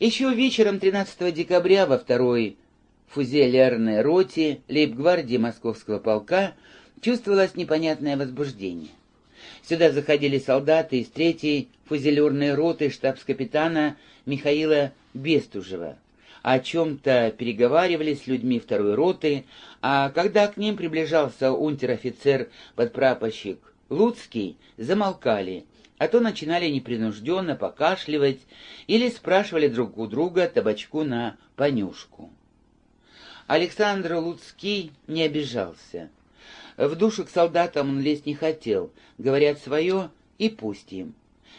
Еще вечером 13 декабря во второй фузелярной роте лейб-гвардии Московского полка чувствовалось непонятное возбуждение. Сюда заходили солдаты из третьей фузелерной роты штабс-капитана Михаила Бестужева. О чем-то переговаривались с людьми второй роты, а когда к ним приближался унтер-офицер подпрапорщик Луцкий, замолкали, а то начинали непринужденно покашливать или спрашивали друг у друга табачку на понюшку. Александр Луцкий не обижался. В душу к солдатам он лезть не хотел, говорят свое и пусть им.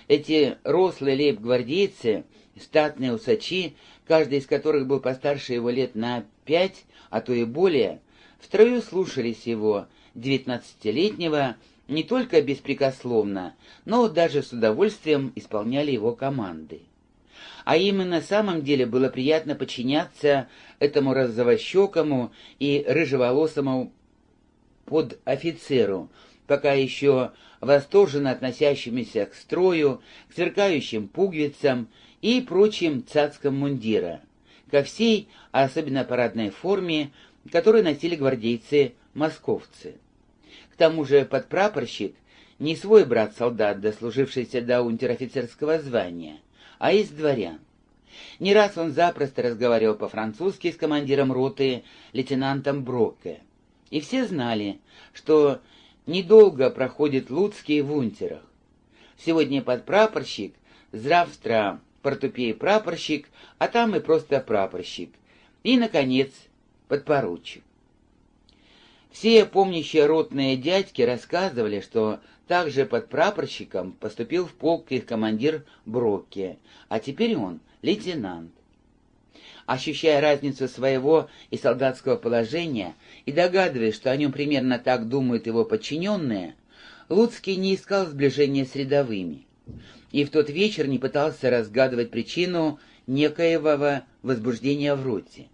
Эти рослые лейб-гвардейцы, статные усачи, каждый из которых был постарше его лет на пять, а то и более, втрою слушались его, девятнадцатилетнего, не только беспрекословно, но даже с удовольствием исполняли его команды. А им и на самом деле было приятно подчиняться этому розовощекому и рыжеволосому подофицеру, пока еще восторженно относящимися к строю, к сверкающим пуговицам и прочим цацкам мундира, ко всей, особенно парадной форме, которую носили гвардейцы-московцы. К тому же подпрапорщик не свой брат-солдат, дослужившийся до унтер-офицерского звания, а из дворян. Не раз он запросто разговаривал по-французски с командиром роты, лейтенантом Броке. И все знали, что недолго проходит Луцкий в унтерах. Сегодня подпрапорщик, завтра портупей-прапорщик, а там и просто прапорщик. И, наконец, подпоручик. Все помнящие ротные дядьки рассказывали, что также под прапорщиком поступил в полк их командир Брокке, а теперь он лейтенант. Ощущая разницу своего и солдатского положения и догадываясь, что о нем примерно так думают его подчиненные, Луцкий не искал сближения с рядовыми и в тот вечер не пытался разгадывать причину некоего возбуждения в роте.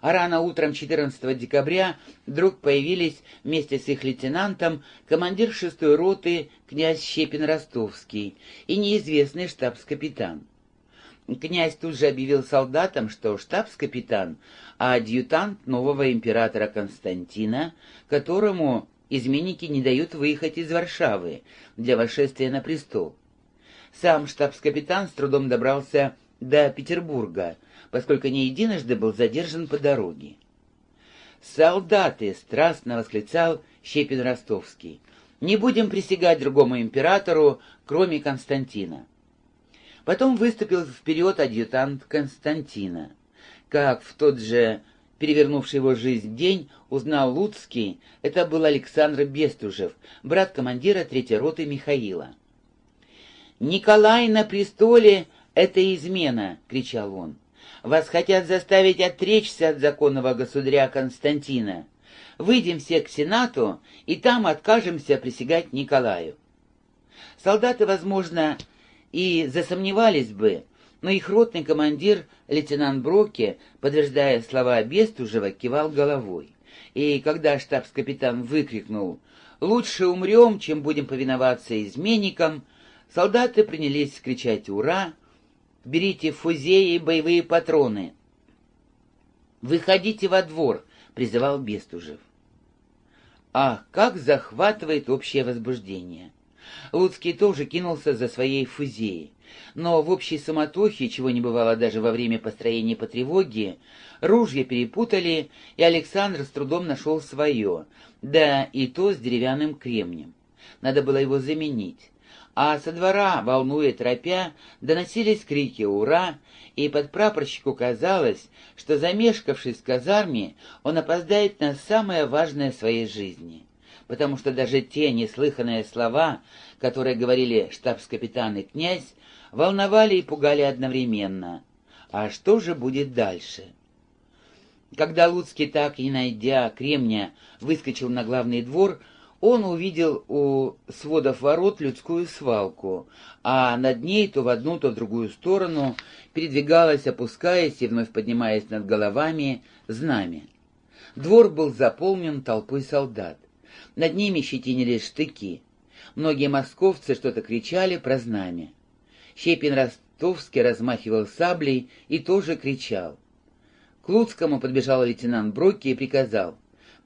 А рано утром 14 декабря вдруг появились вместе с их лейтенантом командир шестой роты князь Щепин-Ростовский и неизвестный штабс-капитан. Князь тут же объявил солдатам, что штабс-капитан, а адъютант нового императора Константина, которому изменники не дают выехать из Варшавы для восшествия на престол. Сам штабс-капитан с трудом добрался до Петербурга, поскольку не единожды был задержан по дороге. «Солдаты!» — страстно восклицал Щепин Ростовский. «Не будем присягать другому императору, кроме Константина». Потом выступил вперед адъютант Константина. Как в тот же перевернувший его жизнь день узнал Луцкий, это был Александр Бестужев, брат командира третьей роты Михаила. «Николай на престоле — это измена!» — кричал он. «Вас хотят заставить отречься от законного государя Константина. Выйдем все к Сенату, и там откажемся присягать Николаю». Солдаты, возможно, и засомневались бы, но их ротный командир, лейтенант Броке, подтверждая слова Бестужева, кивал головой. И когда штабс-капитан выкрикнул «Лучше умрем, чем будем повиноваться изменникам», Солдаты принялись кричать «Ура!», «Берите фузеи и боевые патроны!» «Выходите во двор!» — призывал Бестужев. Ах, как захватывает общее возбуждение! Луцкий тоже кинулся за своей фузеей. Но в общей суматохе, чего не бывало даже во время построения по тревоге, ружья перепутали, и Александр с трудом нашел свое, да и то с деревянным кремнем. Надо было его заменить а со двора, волнуя тропя, доносились крики «Ура!», и подпрапорщику казалось, что, замешкавшись в казарме, он опоздает на самое важное в своей жизни, потому что даже те неслыханные слова, которые говорили штабс-капитан и князь, волновали и пугали одновременно. А что же будет дальше? Когда Луцкий, так и найдя кремня, выскочил на главный двор, он увидел у сводов ворот людскую свалку, а над ней то в одну, то в другую сторону передвигалось, опускаясь и вновь поднимаясь над головами, знамя. Двор был заполнен толпой солдат. Над ними щетинились штыки. Многие московцы что-то кричали про знамя. Щепин Ростовский размахивал саблей и тоже кричал. К Луцкому подбежал лейтенант Брокки и приказал.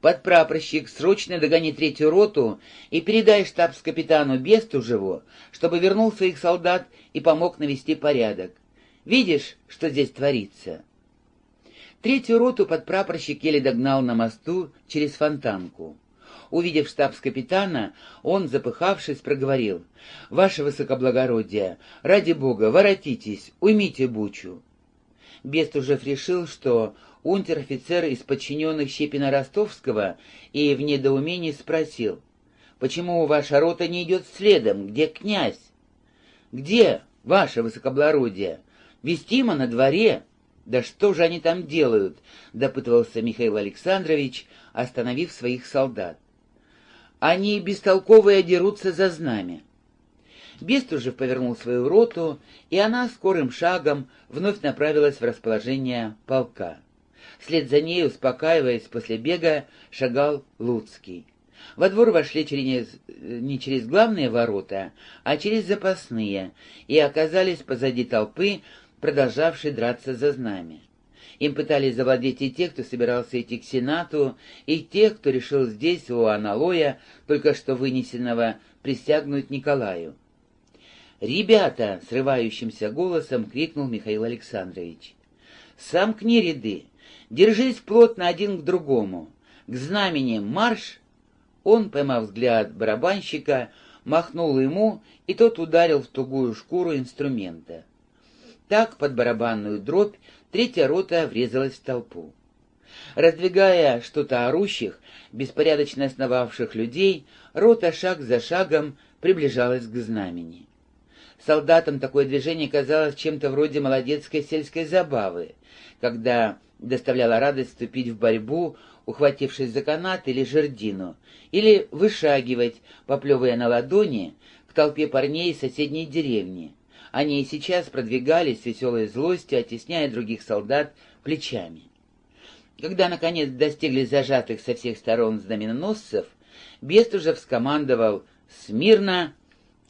«Подпрапорщик, срочно догони третью роту и передай штабс-капитану Бестужеву, чтобы вернул своих солдат и помог навести порядок. Видишь, что здесь творится?» Третью роту подпрапорщик еле догнал на мосту через фонтанку. Увидев штабс-капитана, он, запыхавшись, проговорил. «Ваше высокоблагородие, ради бога, воротитесь, уймите бучу». Бестужев решил, что унтер-офицер из подчиненных Щепина Ростовского и в недоумении спросил. «Почему ваша рота не идет следом? Где князь?» «Где, ваше высокоблагородие? Вестимо на дворе». «Да что же они там делают?» — допытывался Михаил Александрович, остановив своих солдат. Они бестолковые дерутся за знамя. Бестужев повернул свою роту, и она скорым шагом вновь направилась в расположение полка. Вслед за ней, успокаиваясь после бега, шагал Луцкий. Во двор вошли через, не через главные ворота, а через запасные, и оказались позади толпы, продолжавшей драться за знамя. Им пытались завладеть и те, кто собирался идти к Сенату, и те, кто решил здесь, у аналоя, только что вынесенного, присягнуть Николаю. «Ребята!» — срывающимся голосом крикнул Михаил Александрович. «Сомкни ряды! Держись плотно один к другому! К знамени марш!» Он, поймав взгляд барабанщика, махнул ему, и тот ударил в тугую шкуру инструмента. Так, под барабанную дробь, третья рота врезалась в толпу. Раздвигая что-то орущих, беспорядочно основавших людей, рота шаг за шагом приближалась к знамени. Солдатам такое движение казалось чем-то вроде молодецкой сельской забавы, когда доставляло радость вступить в борьбу, ухватившись за канат или жердину, или вышагивать, поплевывая на ладони, к толпе парней из соседней деревни, они и сейчас продвигались с веселой злостью, оттесняя других солдат плечами. Когда, наконец, достигли зажатых со всех сторон знаменоносцев, Бестужев скомандовал «Смирно!»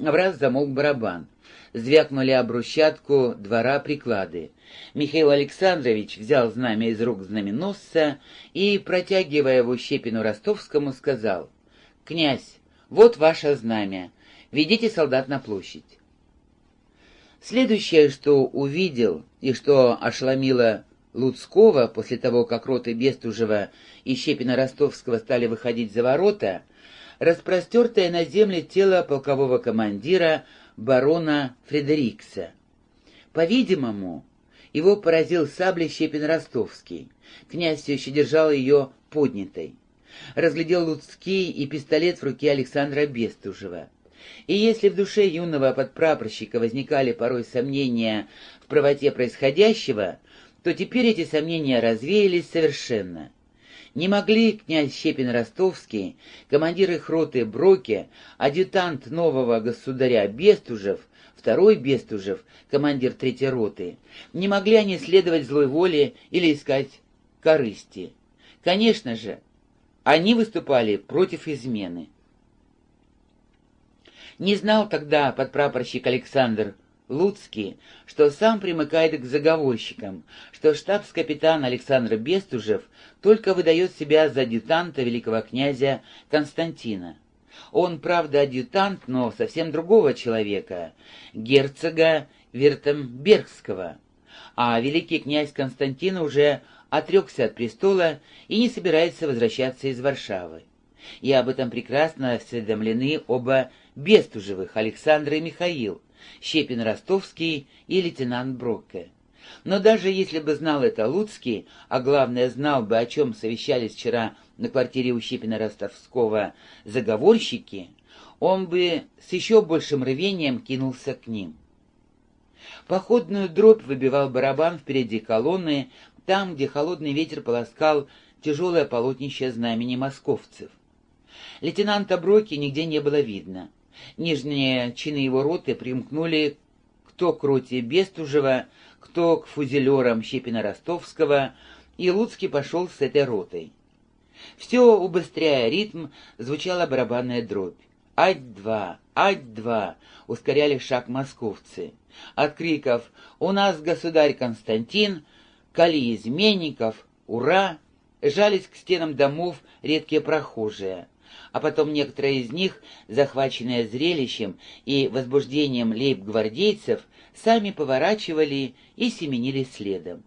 В раз замолк барабан. Звякнули об брусчатку двора приклады. Михаил Александрович взял знамя из рук знаменосца и, протягивая его Щепину Ростовскому, сказал «Князь, вот ваше знамя. Ведите солдат на площадь». Следующее, что увидел и что ошеломило Луцкого после того, как роты Бестужева и Щепина-Ростовского стали выходить за ворота, распростертое на земле тело полкового командира барона Фредерикса. По-видимому, его поразил саблей Щепин-Ростовский. Князь все еще держал ее поднятой. Разглядел Луцкий и пистолет в руке Александра Бестужева. И если в душе юного подпрапорщика возникали порой сомнения в правоте происходящего, то теперь эти сомнения развеялись совершенно. Не могли князь Щепин-Ростовский, командир их роты Броки, адъютант нового государя Бестужев, второй Бестужев, командир третьей роты, не могли они следовать злой воле или искать корысти. Конечно же, они выступали против измены. Не знал тогда подпрапорщик Александр Луцкий, что сам примыкает к заговорщикам, что штабс-капитан Александр Бестужев только выдает себя за адъютанта великого князя Константина. Он, правда, адъютант, но совсем другого человека, герцога Вертембергского. А великий князь Константин уже отрекся от престола и не собирается возвращаться из Варшавы. И об этом прекрасно осведомлены оба Бестужевых Александр и Михаил, Щепин Ростовский и лейтенант Брокке. Но даже если бы знал это Луцкий, а главное, знал бы, о чем совещались вчера на квартире у Щепина Ростовского заговорщики, он бы с еще большим рвением кинулся к ним. Походную дробь выбивал барабан впереди колонны, там, где холодный ветер полоскал тяжелое полотнище знамени московцев. Лейтенанта Броки нигде не было видно. Нижние чины его роты примкнули кто к роте Бестужева, кто к фузелерам Щепина-Ростовского, и Луцкий пошел с этой ротой. Все убыстряя ритм, звучала барабанная дробь. «Ать-два! Ать-два!» ускоряли шаг московцы. От криков «У нас государь Константин!» «Кали изменников!» «Ура!» жались к стенам домов редкие прохожие. А потом некоторые из них, захваченные зрелищем и возбуждением лейб-гвардейцев, сами поворачивали и семенили следом.